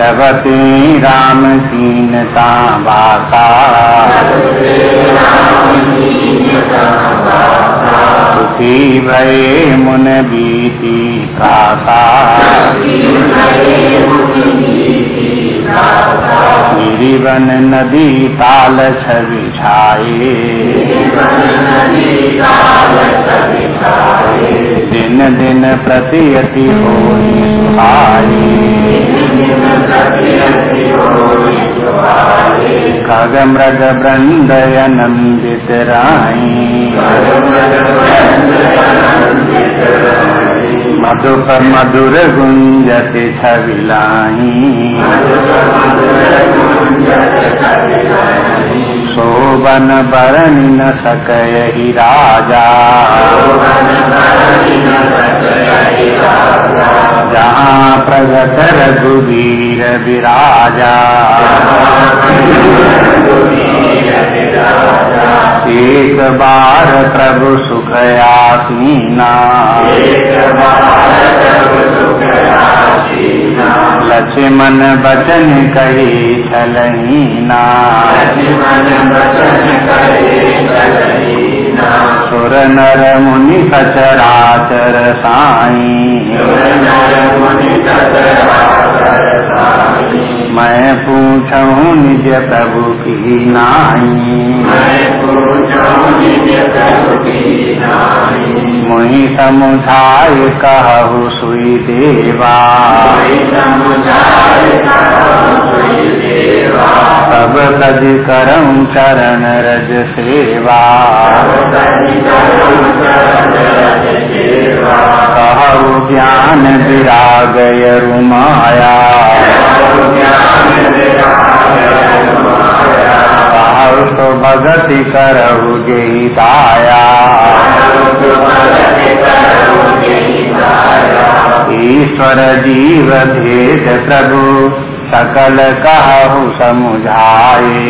जगती राम कीनता बासा सुखी भये मुन बीती प्रासा गिरिवन नदी ताल छवि छाए। दिन दिन प्रति अति हो खग मृग वृंद नंदित राई। मधुप मधुर गुंजत छविलाई शोभन बरन न सकय ही राजा। जहाँ प्रगत रघुवीर विराजा। एक बार प्रभु सुख आसीना लक्ष्मण बचन कही छलहीना सुर नर मुनि सचराचर साई। मैं पूछूँ निज प्रभु की नाई मुहि समुझाय कहु सुई देवा। तब कद करम चरण रज सेवा। कहु ज्ञान विरागय रुमाया कहु भगति करहु गीताया ईश्वर जीव भेद प्रभु सकल कहु समुझाए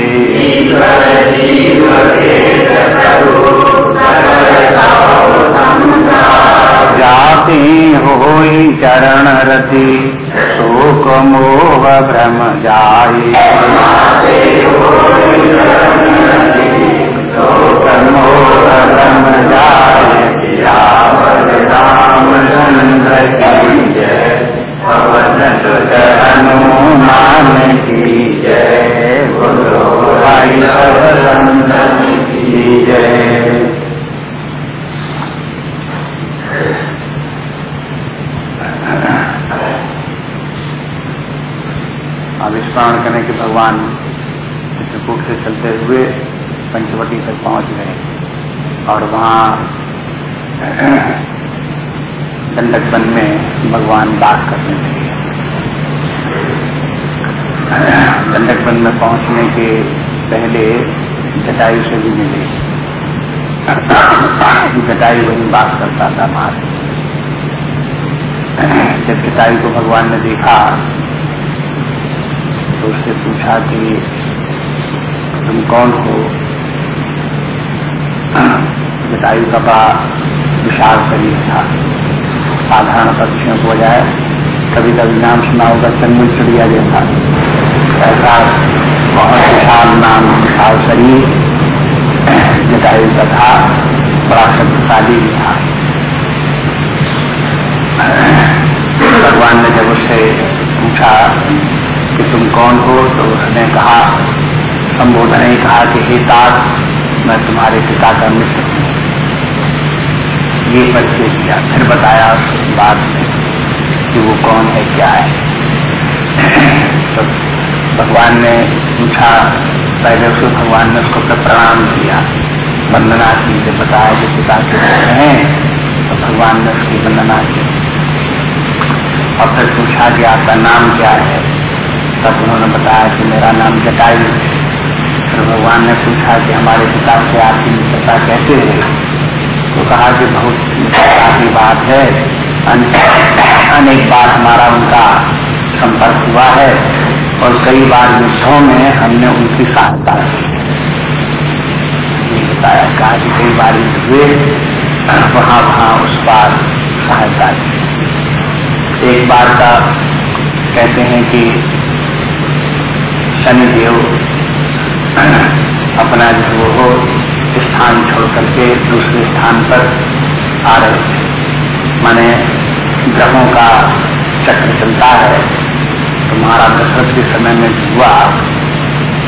जाति होई चरण रति शोक मोह भ्रम जाए शोक मोह भ्रम जाए रामचंद्र की जय। पवन हनुमान की जय बोलो जय। स्मरण करने के भगवान चित्रकूट से चलते हुए पंचवटी तक पहुँच गए। और वहाँ दंडक वन में भगवान बात करने लगे। दंडक वन में पहुँचने के पहले जटायु से भी मिले। जटायु वही बात करता था मार जब जटायु को भगवान ने देखा तो उससे पूछा कि तुम कौन हो? जटायु का बड़ा विशाल शरीर था। साधारण पक्षियों को बजाय कभी कभी नाम सुना होगा चंदन चिड़िया जैसा। ऐसा बहुत विशाल नाम, विशाल शरीर, जटायु का था बड़ा शक्तिशाली भी था। भगवान ने जब उससे पूछा कि तुम कौन हो? तो उसने कहा, संबोधन ही कहा कि, हे तात मैं तुम्हारे पिता का मित्र हूँ। ये परिचय किया। फिर बताया बाद में कि वो कौन है, क्या है। तो भगवान ने पूछा, पहले उसको भगवान ने उसको प्रणाम किया। वंदना की जब बताया कि पिता के हैं तो भगवान ने उसकी वंदना की। और फिर पूछा कि आपका नाम क्या है? तब उन्होंने बताया कि मेरा नाम जटायु फिर भगवान ने पूछा कि हमारे पिता से आपकी मित्रता कैसे कैसे है तो कहा कि बहुत की बात है। अनेक बार हमारा उनका संपर्क हुआ है और कई बार युद्धों में हमने उनकी सहायता बताया कहा कि कई बार युद्ध हुए, वहाँ वहाँ उस बार सहायता की। एक बार का कहते हैं कि शनिदेव अपना जो वो स्थान छोड़ करके दूसरे स्थान पर आ रहे थे माने ग्रहों का चक्र चलता है। तो महाराज दशरथ के समय में हुआ।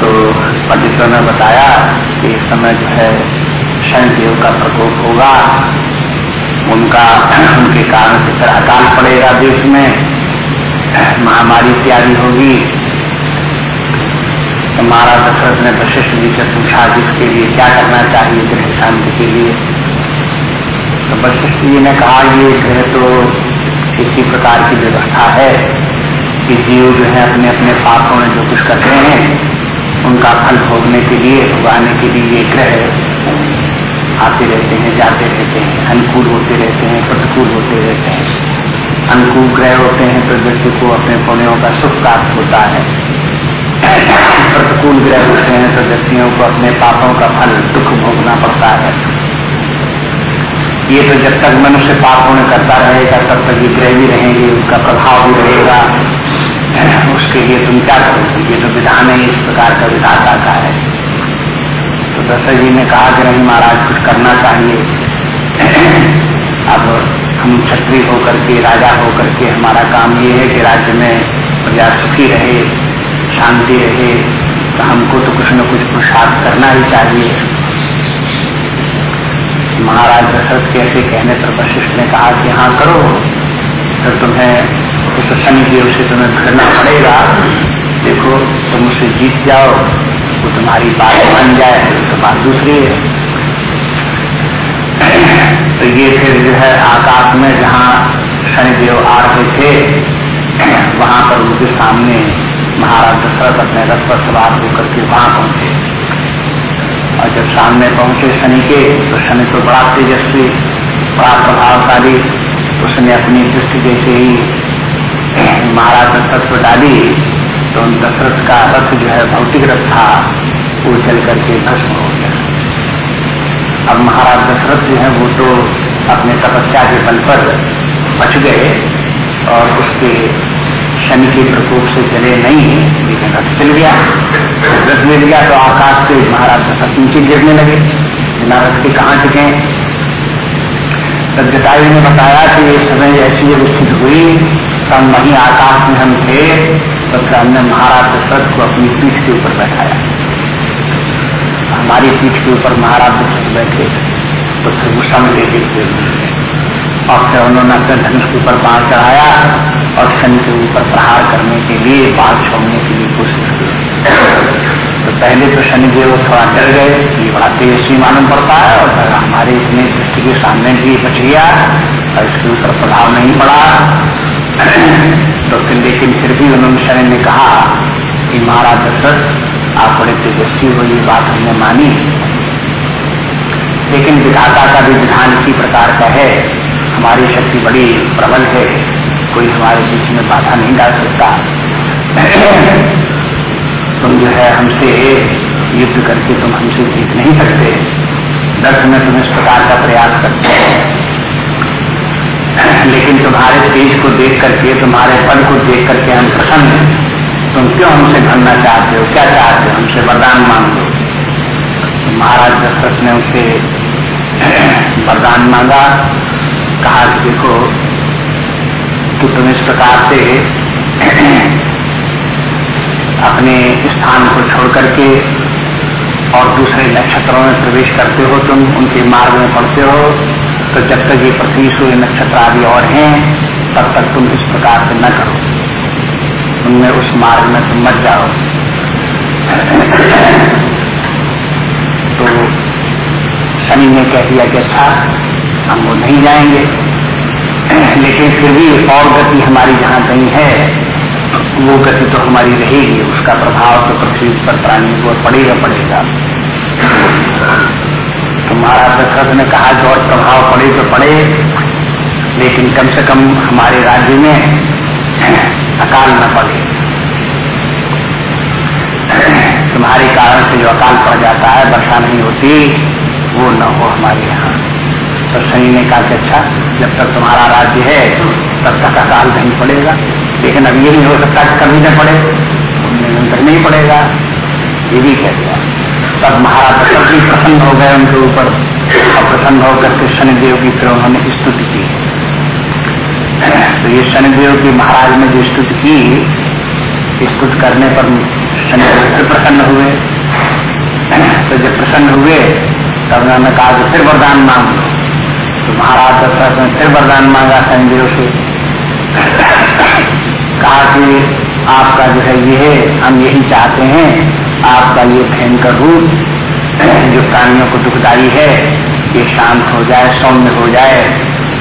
तो पंडितों ने बताया कि इस समय जो है शनिदेव का प्रकोप होगा। उनका, उनके कारण से अकाल पड़ेगा देश में। महामारी इत्यादि होगी। तो महाराज दशरथ ने वशिष्ठ जी से पूछा जिसके लिए क्या करना चाहिए गृह शांति के लिए? तो वशिष्ठ जी ने कहा, ये गृह तो इसी प्रकार की व्यवस्था है कि जीव जो है अपने अपने पापों में जो कुछ करते हैं, उनका फल भोगने के लिए उगाने के लिए ये ग्रह आते रहते हैं, जाते रहते हैं, अनुकूल होते रहते हैं, प्रतिकूल होते रहते हैं। अनुकूल ग्रह होते हैं तो व्यक्ति को अपने पुण्यों का सुख प्राप्त होता है। प्रतिकूल ग्रह होते हैं तो व्यक्तियों को अपने पापों का फल, दुख भोगना पड़ता है। ये तो जब तक मनुष्य पाप होने करता रहेगा, तब तक ये ग्रह भी रहेंगे उसका प्रभाव भी रहेगा। उसके लिए तुम क्या करोगे? ये तो विधान है, इस प्रकार का विधाता का है। तो दशरथ जी ने कहा कि नहीं महाराज, कुछ करना चाहिए। अब हम क्षत्रिय होकर के, राजा होकर के, हमारा काम ये है कि राज्य में प्रजा सुखी रहे। शांति रहे तो हमको तो कुछ न कुछ पुरुषार्थ करना ही चाहिए। महाराज दशरथ के ऐसे कहने पर वशिष्ठ ने कहा कि हाँ करो। तो तुम्हें उस शनि देव से तुम्हें करना पड़ेगा। देखो, तुम उसे जीत जाओ, वो तुम्हारी बात मान जाए तो बात दूसरी है। तो ये फिर जो है आकाश में जहाँ शनिदेव आ रहे थे, वहाँ पर उनके सामने महाराज दशरथ अपने रथ पर सवार होकर के वहाँ पहुँचे। और जब सामने पहुँचे शनि के तो शनि तो बड़ा तेजस्वी, बड़ा प्रभावशाली, उसने अपनी दृष्टि जैसे ही महाराज दशरथ को डाली तो उन दशरथ का रथ जो है भौतिक रथ था, वो चल करके भस्म हो गया। अब महाराज दशरथ जो है, वो तो अपने तपस्या के बल पर बच गए और उसके शनि के प्रकोप से चले नहीं लेकिन रथ चल गया। रथ मिल गया तो आकाश से महाराज दशरथ नीचे गिरने लगे। बिना रथ के कहाँ टिके तद्यताई ने बताया कि ये समय ऐसी जब स्थिति हुई। तब वहीं आकाश में हम थे तो फिर हमने महाराज दशरथ को अपनी पीठ के ऊपर बैठाया। हमारी पीठ के ऊपर महाराज दशरथ बैठे तो फिर वो सम लेके और फिर उन्होंने अपने धनुष के ऊपर बाढ़ चढ़ाया। और शनि के ऊपर प्रहार करने के लिए बाढ़ छोड़ने के लिए कोशिश की। तो पहले तो शनिदेव थोड़ा डर गए, ये बड़ा तेजस्वी मालूम पड़ता है, और हमारे इतने दृष्टि के सामने भी बच गया, और इसके ऊपर प्रभाव नहीं पड़ा तो फिर लेकिन फिर भी उन्होंने शरण ने कहा कि महाराज दशरथ आप बड़े तेजस्वी हो, ये बात हमने मानी। लेकिन विधाता का भी विधान इसी प्रकार का है, हमारी शक्ति बड़ी प्रबल है। कोई हमारे बीच में बाधा नहीं डाल सकता। तुम जो है हमसे युद्ध करके तुम हमसे जीत नहीं सकते। दर्द में तुम इस प्रकार का प्रयास करते हो। लेकिन तुम्हारे तेज को देख करके, तुम्हारे पद को देख करके हम प्रसन्न हैं। तुम क्यों हमसे भरना चाहते हो? क्या चाहते हो? हमसे वरदान मांग। लो तो महाराज दशरथ ने उसे वरदान मांगा। कहा देखो कि तुम इस प्रकार से, अपने स्थान को छोड़ करके और दूसरे नक्षत्रों में प्रवेश करते हो, तुम उनके मार्ग में पढ़ते हो तो जब तक ये पृथ्वी, सूर्य, नक्षत्र आदि और हैं, तब तक तुम इस प्रकार से न करो। उनमें उस मार्ग में तुम मत जाओ। तो शनि ने कह दिया कि अच्छा हम वो नहीं जाएँगे। लेकिन फिर भी और गति हमारी जहाँ कहीं है, वो गति तो हमारी रहेगी, उसका प्रभाव तो पृथ्वी पर प्राणी को पड़ेगा पड़ेगा। तो महाराज दशरथ ने कहा कि और प्रभाव पड़े तो पड़े, लेकिन कम से कम हमारे राज्य में अकाल न पड़े। तुम्हारे कारण से जो अकाल पड़ जाता है, वर्षा नहीं होती, वो न हो हमारे यहाँ। तो शनि ने कहा कि अच्छा जब तक तुम्हारा राज्य है, तब तक अकाल नहीं पड़ेगा। लेकिन अब ये नहीं हो सकता कि कभी न पड़े निरंतर नहीं पड़ेगा। ये भी कह दिया। तब महाराज दशरथ भी प्रसन्न हो गए उनके ऊपर, और प्रसन्न होकर के शनिदेव की फिर उन्होंने स्तुति की। तो ये शनिदेव की महाराज ने जो स्तुति की, स्तुत करने पर शनिदेव फिर प्रसन्न हुए। तो जब प्रसन्न हुए, तब उन्होंने कहा कि फिर वरदान मांग। तो महाराज दशरथ ने फिर वरदान मांगा शनिदेव से। कहा कि आपका जो है ये, हम यही चाहते हैं, आपका ये भयंकर रूप, जो प्राणियों को दुखदायी है, ये शांत हो जाए, सौम्य हो जाए,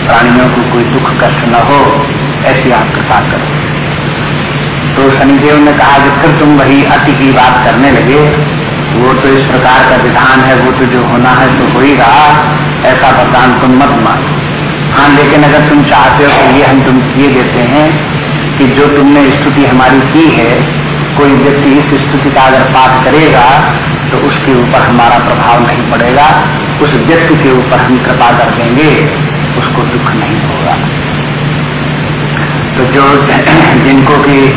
प्राणियों को कोई दुख, कष्ट न हो, ऐसी आप कृपा करो। तो शनिदेव ने कहा कि फिर तुम वही अति की बात करने लगे, वो तो इस प्रकार का विधान है, वो तो जो होना है तो हो ही रहा। ऐसा वरदान तुम मत मानो हाँ लेकिन अगर तुम चाहते हो तो ये हम तुम ये देते हैं कि जो तुमने स्तुति हमारी की है, कोई व्यक्ति इस स्तुति का अगर पाठ करेगा तो उसके ऊपर हमारा प्रभाव नहीं पड़ेगा। उस व्यक्ति के ऊपर हम कृपा कर देंगे, उसको दुख नहीं होगा। तो जो जिनको कि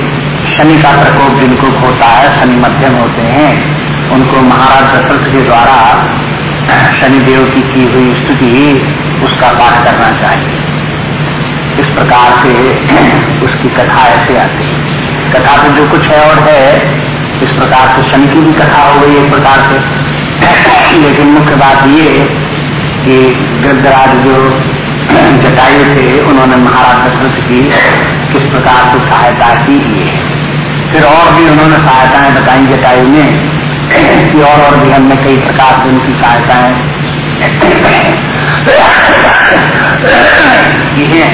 शनि का प्रकोप जिनको होता है, शनि मध्यम होते हैं, उनको महाराज दशरथ के द्वारा शनिदेव की की हुई स्तुति उसका पाठ करना चाहिए। इस प्रकार से उसकी कथा ऐसे आती है। कथा तो जो कुछ है और है, इस प्रकार से शनि की भी कथा हो गई एक प्रकार से। लेकिन मुख्य बात ये कि गृहराज जो जटायु थे, उन्होंने महाराज दशरथ की किस प्रकार से सहायता की ये। फिर और भी उन्होंने सहायताएँ बताई जटायु ने। कि और और भी हमने कई प्रकार से उनकी सहायताएँ। की हैं।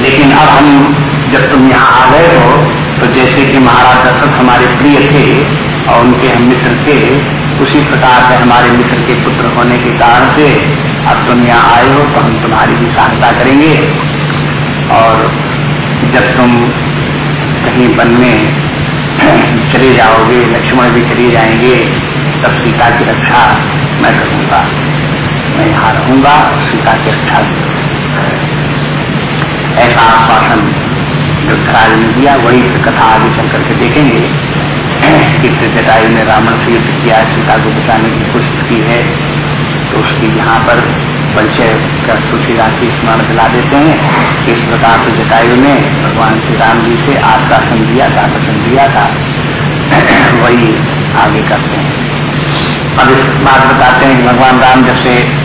लेकिन अब हम जब तुम यहाँ आ गए हो तो जैसे कि महाराज दशरथ हमारे प्रिय थे और उनके हम मित्र थे, उसी प्रकार से हमारे मित्र के पुत्र होने के कारण से अब तुम यहाँ आए हो तो हम तुम्हारी भी सहायता करेंगे। और जब तुम कहीं वन में चले जाओगे, लक्ष्मण भी चले जाएँगे, तब सीता की रक्षा मैं करूँगा। मैं यहाँ रहूँगा, सीता की रक्षा ऐसा आश्वासन पृथ्वीराज ने दिया, वही कथा आगे चल करके देखेंगे। कि जटायु ने रावण से युद्ध किया, सीता को बचाने की कोशिश की है तो उसकी यहाँ पर परिचय कर तुलसीदास की स्मरण दिला देते हैं। कि इस प्रकार से जटायु ने भगवान श्री राम जी से आश्वासन दिया था वचन दिया था। वही आगे करते हैं। अब इस बात बताते हैं कि भगवान राम जब से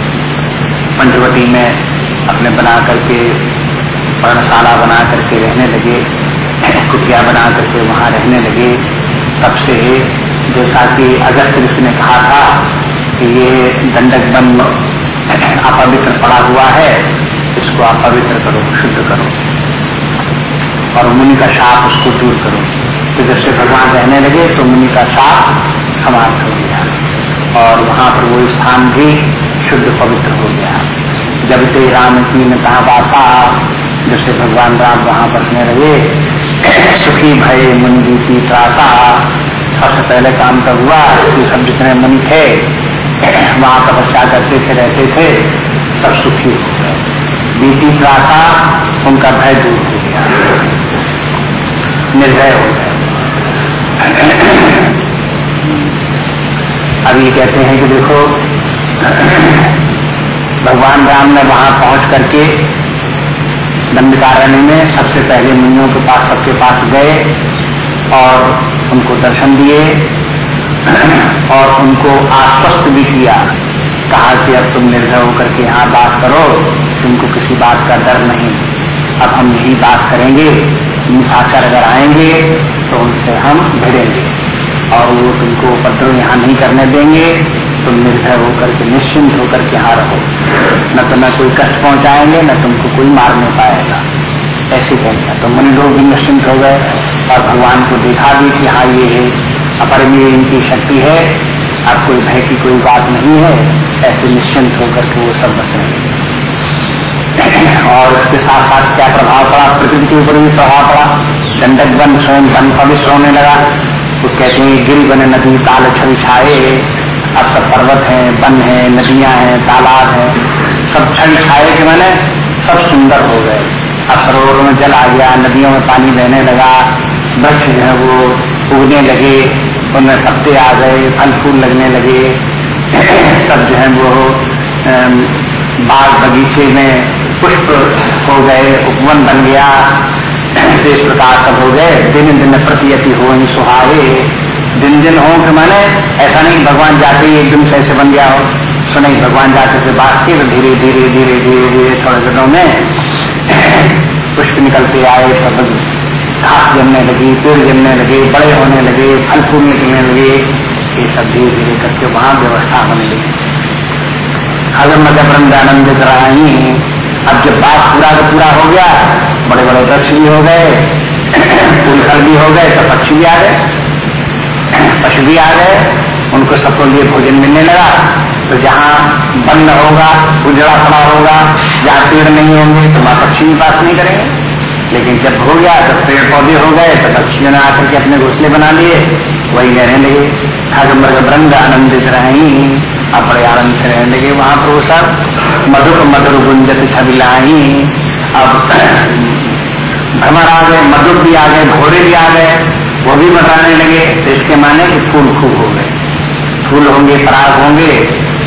में अपने बना करके, पर्णशाला बना करके रहने लगे, कुटिया बना करके वहाँ रहने लगे, तब से जैसा कि अगस्त ऋषि ने कहा था कि ये दंडक बन अपवित्र पड़ा हुआ है, इसको अपवित्र करो, शुद्ध करो। और मुनि का साप उसको दूर करो। तो जब से भगवान रहने लगे तो मुनि का साप समाप्त हो गया। और वहाँ पर वो स्थान भी शुद्ध पवित्र हो गया। जब ते राम की न कहा जब से भगवान राम वहाँ बसने लगे, सुखी भय, मुनि की त्रासा सबसे पहले काम तो हुआ कि सब जितने मुनि थे वहाँ तपस्या करते थे, रहते थे, सब सुखी हो गए। बीती त्रासा उनका भय दूर हो गया। निर्भय हो गए। अब ये कहते हैं कि देखो, भगवान राम ने वहाँ पहुँच करके दंडकारण्य में सबसे पहले मुनियों के पास, सबके पास गए और उनको दर्शन दिए। और उनको आश्वस्त भी किया, कहा कि अब तुम निर्भय होकर के यहाँ बात करो, तुमको किसी बात का डर नहीं। अब हम यही बात करेंगे निशाकर अगर आएँगे तो उनसे हम भिड़ेंगे। और वो तुमको उपद्रव यहाँ नहीं करने देंगे, तुम निर्भय होकर के, निश्चिंत होकर के यहाँ रहो। न तो न कोई कष्ट पहुंचाएँगे, न तुमको कोई मार नहीं पाएगा। ऐसे कहते तो मुनि लोग भी निश्चिंत हो गए और भगवान को देखा भी कि हाँ ये है। अपरिमीय इनकी शक्ति है। अब कोई भय की कोई बात नहीं है। ऐसे निश्चिंत होकर के वो सब बस और उसके साथ साथ क्या प्रभाव पड़ा? प्रकृति के ऊपर भी प्रभाव पड़ा। दंडक बन स्वयं बन पवित्र होने लगा। तो कहते हैं गिर बने नदी ताल छवि छाए। अब सब पर्वत हैं, वन है, नदियाँ हैं, तालाब हैं। सब छवि छाए के मैंने सब सुंदर हो गए। अब सरोवरों में जल आ गया, नदियों में पानी बहने लगा। वृक्ष जो है वो उगने लगे। उनमें पत्ते आ गए, फल फूल लगने लगे। सब जो है वो बाग बगीचे में पुष्प हो गए, उपवन बन गया। तो इस प्रकार सब हो गए। दिन दिन प्रतियति हो सुहावे। दिन दिन हो कि मैंने ऐसा नहीं भगवान जाते ही एकदम से ऐसे बन गया हो। सो नहीं भगवान जाते थे बात के धीरे धीरे धीरे धीरे धीरे थोड़े दिनों में पुष्प निकलते आए। सब घास जमने लगी, पेड़ जमने लगे, बड़े होने लगे, फल फूल निकलने लगे, ये सब धीरे धीरे करके वहाँ व्यवस्था होने लगी। अगर मतलब ब्रह्मानंद रही अब जब बात पूरा का पूरा हो गया बड़े बड़े वृक्ष भी हो गए फूल भी हो गए तो पक्षी भी आ गए, पशु भी आ गए, उनको सबको लिए भोजन मिलने लगा। तो जहाँ बंद होगा, उजड़ा पड़ा होगा, जहाँ पेड़ नहीं होंगे तो वहाँ पक्षी भी बात नहीं करेंगे। लेकिन जब हो गया तो पेड़ पौधे हो गए तो पक्षियों ने आकर के अपने घोसले बना लिए। वही रहने लगे। ठग मृग ब्रंग आनंदित रहे। अब बड़े आनंद से रहने लगे। वहाँ पर वो सब मधुर मधुर गुंजत छबिलाई अब भ्रमर आ गए, मधुर भी आ गए घोड़े भी आ गए। वो भी बताने लगे। तो इसके माने कि फूल खूब हो गए। फूल होंगे, पराग होंगे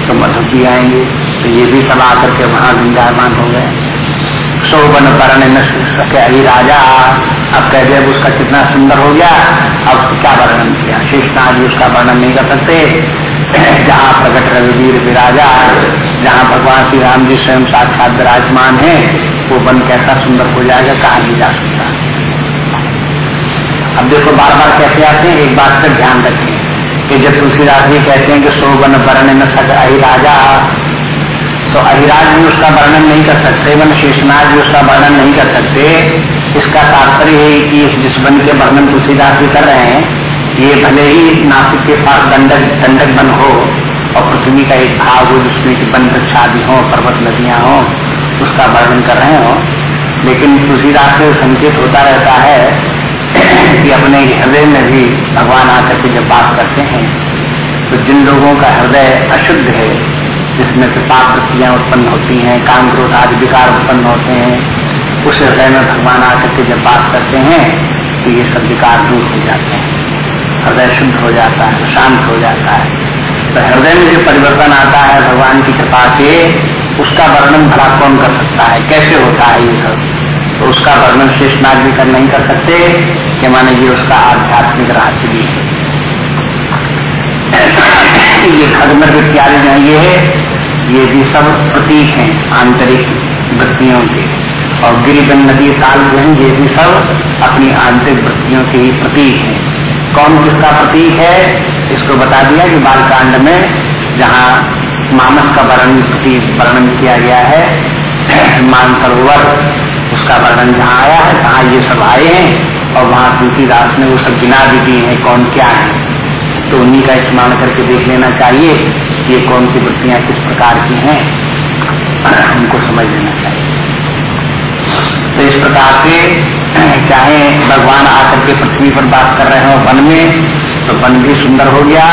तो मधुर भी आएँगे। तो ये भी सब आकर के वहाँ गुंजायमान हो गए। शोभन न सके राजा, अब कह जब उसका कितना सुंदर हो गया, अब क्या वर्णन किया? शेषनाथ जी उसका वर्णन नहीं कर सकते। जहाँ प्रकट रविवीर विराजा जहाँ भगवान श्री राम जी स्वयं साक्षात विराजमान है, वो वन कैसा सुंदर हो जाएगा, कहा नहीं जा सकता। अब देखो बार बार कहते आते हैं, एक बात का ध्यान रखें कि जब तुलसीदास जी कहते हैं कि शोभन वर्ण न सक राजा तो अहिराज भी उसका वर्णन नहीं कर सकते मन शेषनाग भी उसका वर्णन नहीं कर सकते। इसका तात्पर्य है कि इस जिस वन के वर्णन तुलसीदास भी कर रहे हैं, ये भले ही नासिक के पास दंडक दंडक वन हो और पृथ्वी का एक भाग हो, जिसमें कि वन वृक्षादि हो, पर्वत नदियाँ हो, उसका वर्णन कर रहे हो। लेकिन तुलसीदास से संकेत होता रहता है कि अपने हृदय में भी भगवान आकर के जब बात करते हैं तो जिन लोगों का हृदय अशुद्ध है जिसमें से पाप वृत्तियाँ उत्पन्न होती हैं, काम क्रोध आदि विकार उत्पन्न होते हैं, उस हृदय में भगवान आकर के जब बात करते हैं तो ये सब विकार दूर हो जाते हैं। हृदय शुद्ध हो जाता है, शांत हो जाता है। तो हृदय में जो परिवर्तन आता है भगवान की कृपा से, उसका वर्णन भला कौन कर सकता है? कैसे होता है ये सब? तो उसका वर्णन शेष नाग भी कर नहीं कर सकते, कि माने ये उसका आध्यात्मिक रहस्य भी है। ये खगमर इत्यादि जो ये है, ये भी सब प्रतीक हैं आंतरिक वृत्तियों के। और गिरिबन नदी ताल जो है ये भी सब अपनी आंतरिक वृत्तियों के ही प्रतीक हैं। कौन किसका प्रतीक है? इसको बता दिया कि बालकांड में जहाँ मानस का वर्णन वर्णन किया गया है, मानसरोवर, उसका वर्णन जहाँ आया है कहा ये सब आए हैं, और वहाँ तुलसीदास ने वो सब गिना भी दिए हैं कौन क्या है। तो उन्हीं का स्मरण करके देख लेना चाहिए ये कौन सी वृत्तियाँ किस प्रकार की हैं। उनको समझ लेना चाहिए। तो इस प्रकार से, चाहे भगवान आकर के पृथ्वी पर बात कर रहे हो वन में तो वन भी सुंदर हो गया,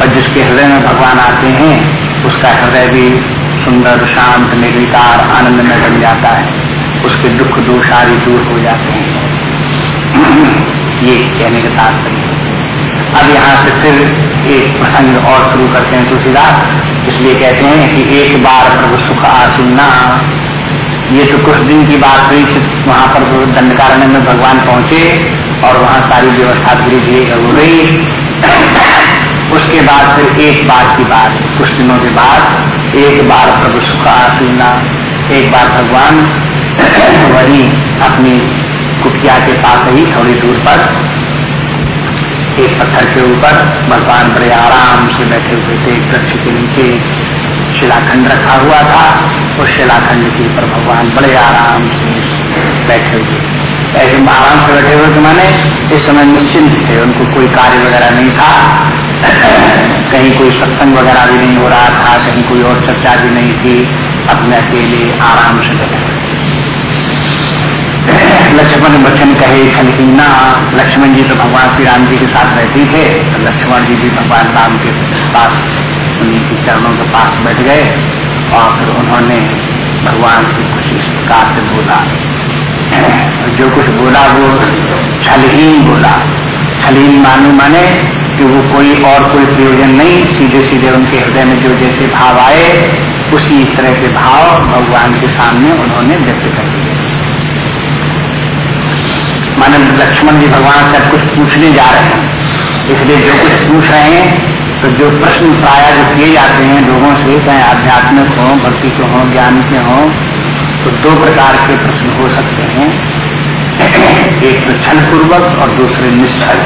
और जिसके हृदय में भगवान आते हैं, उसका हृदय भी सुंदर, शांत, निर्विकार आनंद में बन जाता है। उसके दुख दोष आदि दूर हो जाते हैं। ये कहने का तात्पर्य अब यहाँ से फिर एक प्रसंग और शुरू करते हैं तुलसीदास। इसलिए कहते हैं कि एक बार प्रभु सुख आसीना ये तो कुछ दिन की बात हुई वहाँ पर दंडकारण्य में भगवान पहुँचे और वहाँ सारी व्यवस्था धीरे धीरे हो गई। उसके बाद फिर एक बार की बात, कुछ दिनों के बाद एक बार प्रभु सुख आसीना एक बार भगवान वही अपनी कुटिया के पास ही थोड़ी दूर पर एक पत्थर के ऊपर भगवान बड़े आराम से बैठे हुए थे एक वृक्ष के नीचे शिलाखंड रखा हुआ था, उस शिलाखंड के ऊपर भगवान बड़े आराम से बैठे हुए ऐसे आराम से बैठे हुए माने, इस समय निश्चिंत थे, उनको कोई कार्य वगैरह नहीं था। कहीं कोई सत्संग वगैरह भी नहीं हो रहा था, कहीं कोई और चर्चा भी नहीं थी। अपने अकेले आराम से लगे लक्ष्मण वचन कहे छलकीना लक्ष्मण जी तो भगवान श्री राम जी के साथ रहते थे। तो लक्ष्मण जी भी भगवान राम के पास, उन्हीं के चरणों के पास बैठ गए और फिर उन्होंने भगवान से कुछ इस प्रकार से बोला। जो कुछ बोला वो छलहीन बोला। छलहीन माने माने कि वो कोई और कोई प्रयोजन नहीं सीधे सीधे उनके हृदय में जो जैसे भाव आए, उसी तरह के भाव भगवान के सामने उन्होंने व्यक्त कर माने लक्ष्मण जी भगवान से कुछ पूछने जा रहे हैं। इसलिए जो कुछ पूछ रहे हैं तो जो प्रश्न प्राय जो किए जाते हैं लोगों से, चाहे आध्यात्मिक हो, भक्ति के हों, ज्ञान के हों तो दो प्रकार के प्रश्न हो सकते हैं। एक तो छल पूर्वक और दूसरे निश्चल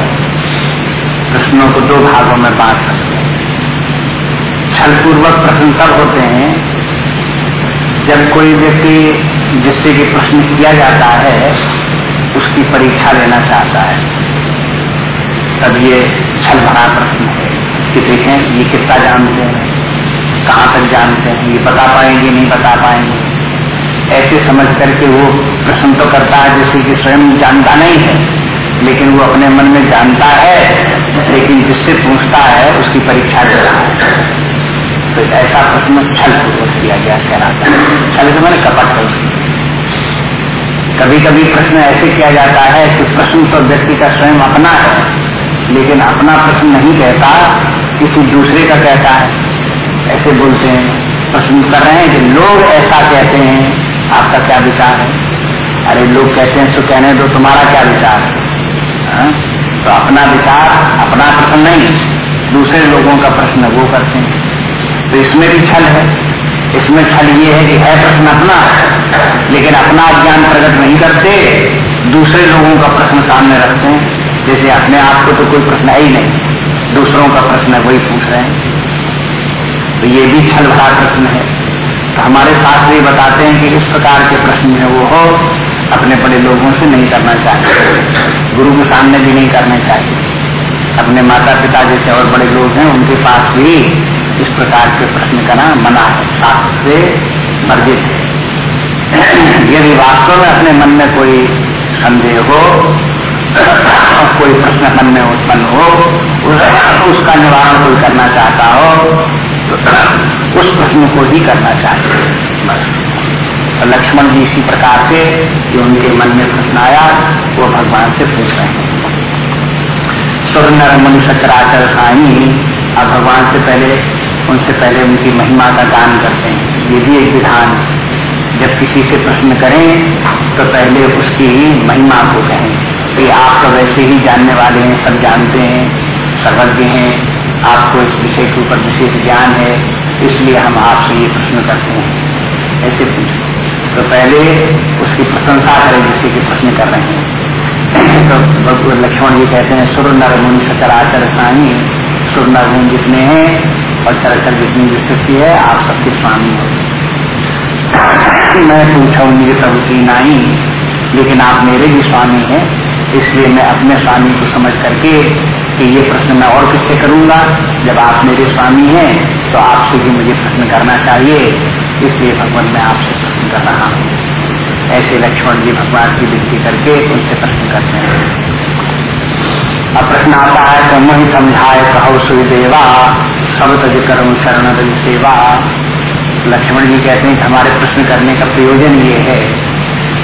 प्रश्नों को दो भागों में बांट सकते हैं। छल पूर्वक प्रश्न तब होते हैं, जब कोई व्यक्ति जिससे कि प्रश्न किया जाता है उसकी परीक्षा लेना चाहता है। तब ये छल भरा प्रश्न है कि देखें, ये कितना जानते हैं, कहाँ तक जानते हैं, ये बता पाएँगे, नहीं बता पाएँगे। ऐसे समझ करके वो प्रश्न तो करता है, जैसे कि स्वयं जानता नहीं है, लेकिन वो अपने मन में जानता है, लेकिन जिससे पूछता है, उसकी परीक्षा दे रहा है। तो ऐसा प्रश्न छल पूर्वक किया गया है। छल से मैंने कपट है उसकी। कभी कभी प्रश्न ऐसे किया जाता है कि प्रश्न तो व्यक्ति का स्वयं अपना है, लेकिन अपना प्रश्न नहीं कहता, किसी दूसरे का कहता है। ऐसे बोलते हैं, प्रश्न कर रहे हैं कि लोग ऐसा कहते हैं, आपका क्या विचार है? अरे लोग कहते हैं सो कहने दो, तुम्हारा क्या विचार है? हाँ? तो अपना विचार, अपना प्रश्न नहीं, दूसरे लोगों का प्रश्न वो करते हैं। तो इसमें भी छल है। इसमें छल ये है कि है प्रश्न अपना, लेकिन अपना ज्ञान प्रकट नहीं करते, दूसरे लोगों का प्रश्न सामने रखते हैं। जैसे अपने आप को तो कोई प्रश्न है ही नहीं, दूसरों का प्रश्न है, वही पूछ रहे हैं। तो ये भी छल भरा प्रश्न है। तो हमारे शास्त्र ये बताते हैं कि इस प्रकार के प्रश्न में वो हो, अपने बड़े लोगों से नहीं करना चाहिए, गुरु के सामने भी नहीं करना चाहिए। अपने माता पिता जैसे और बड़े लोग हैं, उनके पास भी इस प्रकार के प्रश्न करना मना शास्त्र से वर्जित है। यदि वास्तव में अपने मन में कोई संदेह हो कोई प्रश्न मन में उत्पन्न हो उसका निवारण कोई करना चाहता हो तो उस प्रश्न को ही करना चाहिए। बस। तो लक्ष्मण जी इसी प्रकार से जो उनके मन में प्रश्न आया, वो भगवान से पूछ रहे हैं। सुर नर मनुष्य चराचर साई, अब भगवान से पहले उनसे पहले उनकी महिमा का दान करते हैं। ये भी एक विधान जब किसी से प्रश्न करें तो पहले उसकी ही महिमा को कहें। कि आप तो वैसे ही जानने वाले हैं, सब जानते हैं, सर्वज्ञ हैं। आपको इस विषय के ऊपर विशेष ज्ञान है, इसलिए हम आपसे ये प्रश्न करते हैं। ऐसे पूछे। तो पहले उसकी प्रशंसा करें, जिससे कि प्रश्न कर रहे हैं। तो लक्ष्मण जी कहते हैं सुर नर मुनि सचराचर सानी। नर जितने हैं और चरचर जितनी विस्तृति है, आप सबके स्वामी हो। मैं पूछा उनकी प्रभु की नहीं लेकिन आप मेरे भी स्वामी हैं, इसलिए मैं अपने स्वामी को समझ करके कि ये प्रश्न मैं और किससे करूँगा? जब आप मेरे स्वामी हैं तो आपसे भी मुझे प्रश्न करना चाहिए, इसलिए भगवान मैं आपसे प्रश्न कर रहा हूँ। ऐसे लक्ष्मण जी भगवान की विनती करके उनसे प्रश्न करते हैं। अब प्रश्न आता है तो मुझे समझाए, कहो सुदेवा सब तज कर्म शरण सेवा। लक्ष्मण जी कहते हैं कि हमारे प्रश्न करने का प्रयोजन ये है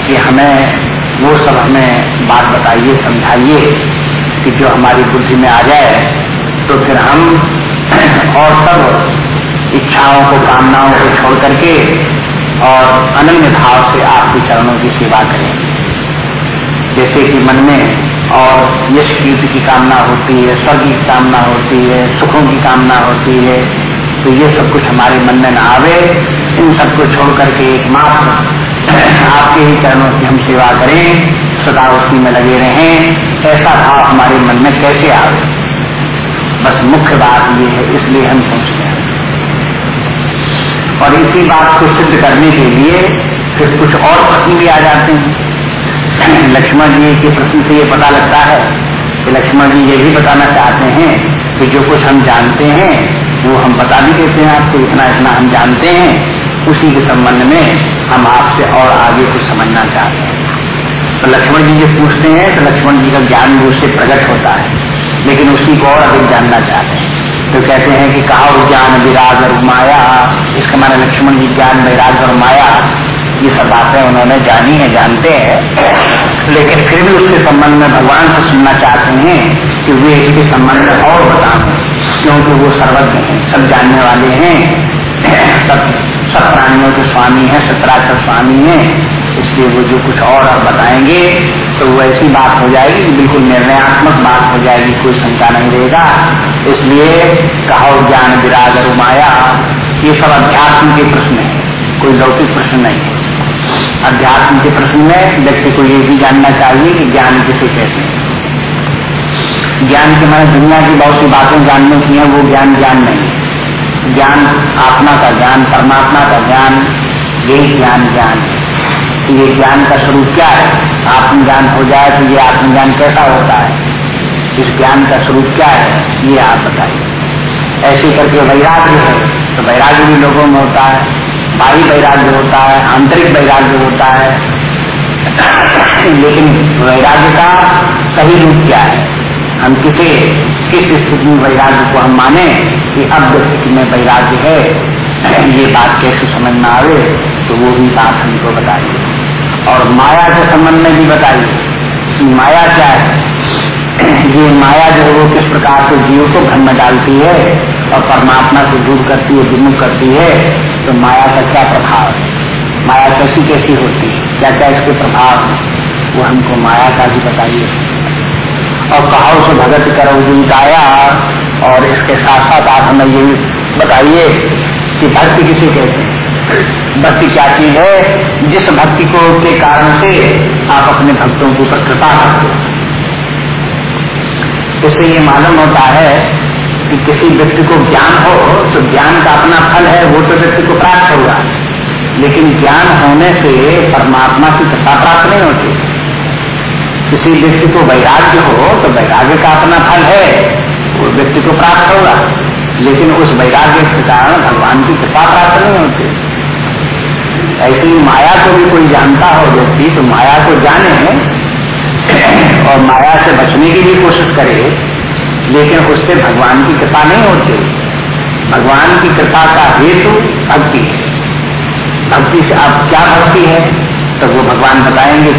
कि हमें, वो सब हमें बात बताइए, समझाइए, कि जो हमारी बुद्धि में आ जाए तो फिर हम और सब इच्छाओं को, कामनाओं को छोड़ करके और अनन्य भाव से आपके चरणों की सेवा करें। जैसे कि मन में और यश कीर्ति की कामना होती है, स्वर्ग की कामना होती है, सुखों की कामना होती है। तो ये सब कुछ हमारे मन में न आवे। इन सबको छोड़ करके एकमात्र आपके ही चरणों की हम सेवा करें, सदा उसी में लगे रहें। ऐसा भाव हमारे मन में कैसे आवे? बस मुख्य बात ये है, इसलिए हम सोचते हैं। और इसी बात को सिद्ध करने के लिए फिर कुछ और प्रश्न भी आ जाते हैं। लक्ष्मण जी के प्रश्न से ये पता लगता है कि लक्ष्मण जी ये भी बताना चाहते हैं कि जो कुछ हम जानते हैं, वो हम बता भी देते हैं आपको, इतना इतना हम जानते हैं। उसी के संबंध में हम आपसे और आगे कुछ समझना चाहते हैं। तो लक्ष्मण जी जो पूछते हैं तो लक्ष्मण जी का ज्ञान भी उससे प्रकट होता है, लेकिन उसी को और अधिक जानना चाहते हैं। तो कहते हैं कि कहा ज्ञान विराग और माया, इसका माना लक्ष्मण जी ज्ञान, विराग और माया, ये सब बातें उन्होंने जानी है, जानते हैं। लेकिन फिर भी उसके संबंध में भगवान से सुनना चाहते हैं कि वे इसके संबंध में और बताएँ, क्योंकि वो सर्वज्ञ हैं, सब जानने वाले हैं। सब सब प्राणियों के स्वामी हैं सतराचर स्वामी हैं। इसलिए वो जो कुछ और बताएँगे तो वो ऐसी बात हो जाएगी बिल्कुल निर्णयात्मक बात हो जाएगी, कोई शंका नहीं रहेगा। इसलिए कहो ज्ञान विराग माया ये सब अध्यात्म के प्रश्न है, कोई लौकिक प्रश्न नहीं है। अध्यात्म के प्रश्न में व्यक्ति को ये भी जानना चाहिए कि ज्ञान किसे कहते हैं। ज्ञान के मैंने दुनिया की बहुत सी बातें जानने की है, वो ज्ञान ज्ञान नहीं। ज्ञान आत्मा का ज्ञान, परमात्मा का ज्ञान यही ज्ञान ज्ञान तो ये ज्ञान का स्वरूप क्या है? आत्मज्ञान हो जाए तो ये आत्मज्ञान कैसा होता है? इस ज्ञान का स्वरूप क्या है? ये आप बताइए। ऐसे करके वैराग्य है तो वैराग्य भी लोगों में होता है। बाह्य वैराग्य होता है, आंतरिक वैराग्य होता है, लेकिन वैराग्य का सही रूप क्या है? हम किसे, किस स्थिति में वैराग्य को हम माने कि अब स्थिति में वैराग्य है, ये बात कैसे समझ में आवे तो वो भी बात हमको बताइए। और माया के संबंध में भी बताइए कि माया क्या है? ये माया जो है वो किस प्रकार से जीव को भ्रम में डालती है और परमात्मा से दूर करती है, विमुख करती है तो माया का क्या प्रभाव है? माया कैसी कैसी होती है? क्या क्या इसके प्रभाव वो हमको माया का भी बताइए। और कहा उसे भगत करो जी गाया, और इसके साथ साथ आप हमें ये बताइए कि भक्ति किसे कहते हैं? भक्ति क्या चीज़ है? जिस भक्ति को के कारण से आप अपने भक्तों के ऊपर कृपा करते हो। इससे ये मालूम होता है कि किसी व्यक्ति को ज्ञान हो तो ज्ञान का अपना फल है, वो तो व्यक्ति को प्राप्त होगा। लेकिन ज्ञान होने से परमात्मा की कृपा प्राप्त नहीं होती। किसी व्यक्ति को वैराग्य हो तो वैराग्य का अपना फल है, वो व्यक्ति को प्राप्त होगा। लेकिन उस वैराग्य के कारण भगवान की कृपा प्राप्त नहीं होती। ऐसी माया को भी कोई जानता हो व्यक्ति तो माया को जाने और माया से बचने की भी कोशिश करे। लेकिन उससे भगवान की कृपा नहीं होती। भगवान की कृपा का हेतु भक्ति है। भक्ति से आप क्या भक्ति है तो वो भगवान बताएँगे।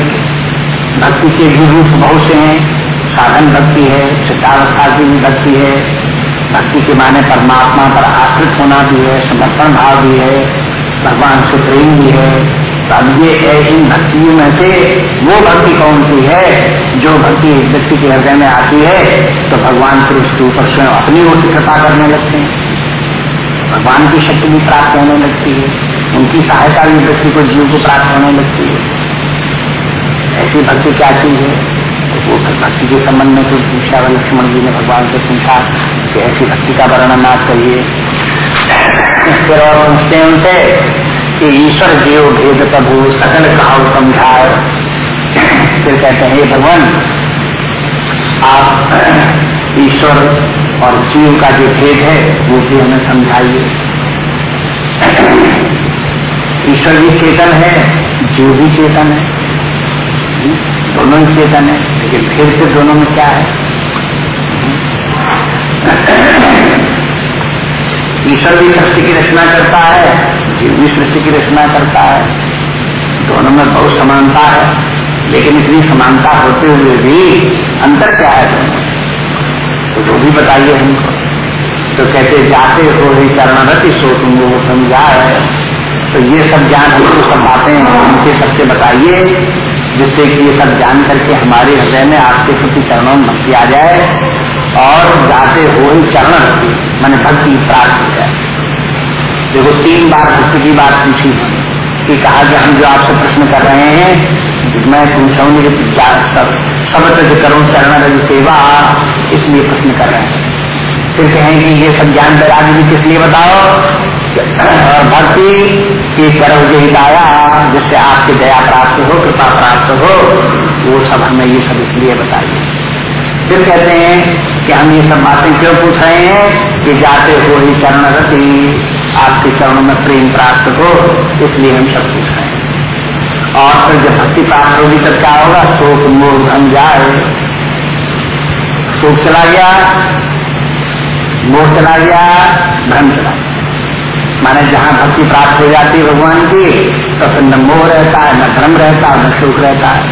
भक्ति के भी रूप बहुत से हैं। साधन भक्ति है, सिद्धावस्था की भी भक्ति है। भक्ति के माने परमात्मा पर आश्रित होना भी है, समर्पण भाव भी है। भगवान से प्रेम भी है। तो अब ये इन भक्तियों में से वो भक्ति कौन सी है जो भक्ति व्यक्ति के हृदय में आती है तो भगवान फिर उसके ऊपर स्वयं अपनी ओर से कृपा करने लगते हैं। भगवान की शक्ति भी प्राप्त होने लगती है, उनकी सहायता भी व्यक्ति को जीव को प्राप्त होने लगती है। ऐसी भक्ति क्या चीज़ है? तो वो भक्ति के संबंध में तो पूछा लक्ष्मण जी ने भगवान से पूछा कि ऐसी भक्ति का वर्णन आप करिए। फिर और पूछते हैं उनसे कि ईश्वर जीव भेद प्रभु सकल कहा समझाए। फिर कहते हैं भगवान, आप ईश्वर और जीव का जो भेद है, वो भी हमें समझाइए। ईश्वर भी चेतन है, जीव भी चेतन है। दोनों ही चेतन है, लेकिन फिर से दोनों में क्या है? ईश्वर भी सृष्टि की रचना करता है जीव भी सृष्टि की रचना करता है। दोनों में बहुत समानता है, लेकिन इतनी समानता होते हुए भी अंतर क्या है तो वो भी बताइए हमको। तो कहते, जाते हो ही चरणरति सो तुम वो समझा है। तो ये सब ज्ञान हमको सब बातें उनके सबसे बताइए, जिससे कि ये सब जान करके हमारे हृदय में आपके प्रति चरणों में भक्ति आ जाए और जाते हो ही चरण मैंने भक्ति प्राप्त हो जाए। देखो, तीन बार की बात पूछी। कि कहा कि हम जो आपसे प्रश्न कर रहे हैं, मैं सब सब तज करो चरण रज सेवा, इसलिए प्रश्न कर रहे हैं। फिर कहेंगे, ये सब ज्ञान बैराग भी किस लिए बताओ? भक्ति, की करो जो हिताया जिससे आपकी दया प्राप्त हो, कृपा प्राप्त हो, वो सब हमें ये सब इसलिए बताइए। फिर कहते हैं कि हम ये सब बातें क्यों पूछ रहे हैं? कि जाते हो ही चरण रति आपके चरणों में प्रेम प्राप्त हो, इसलिए हम सब रहे हैं। और फिर जब भक्ति प्राप्त होगी, तब क्या होगा? शोक मोह धन जाए। शोक चला गया, मोह चला गया धन चला गया। माने जहाँ भक्ति प्राप्त हो जाती है भगवान की तो फिर न मोह रहता है, न धर्म रहता है, न सुख रहता है।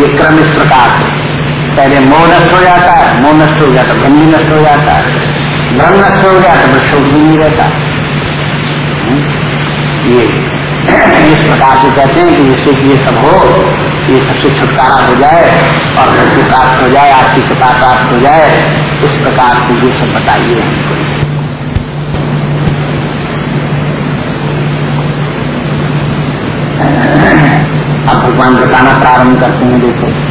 ये क्रम इस प्रकार से। पहले मोह नष्ट हो जाता है, मोह नष्ट हो जाता है धर्म भी नष्ट हो जाता है। धर्म नष्ट हो गया तो सुख भी नहीं रहता। हम्म? ये। इस प्रकार से कहते हैं कि जिससे कि ये सब हो ये सबसे छुटकारा हो जाए और भक्ति प्राप्त हो जाए आपकी कृपा प्राप्त हो जाए, इस प्रकार से ये सब बताइए हमको। अब भगवान बताना प्रारंभ करते हैं, देखो।